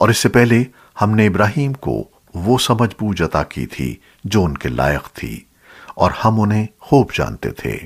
اور اس سے پہلے ہم نے ابراہیم کو وہ سمجھ بوجھ عطا کی تھی جو ان کے لائق تھی اور ہم انہیں خوب جانتے تھے۔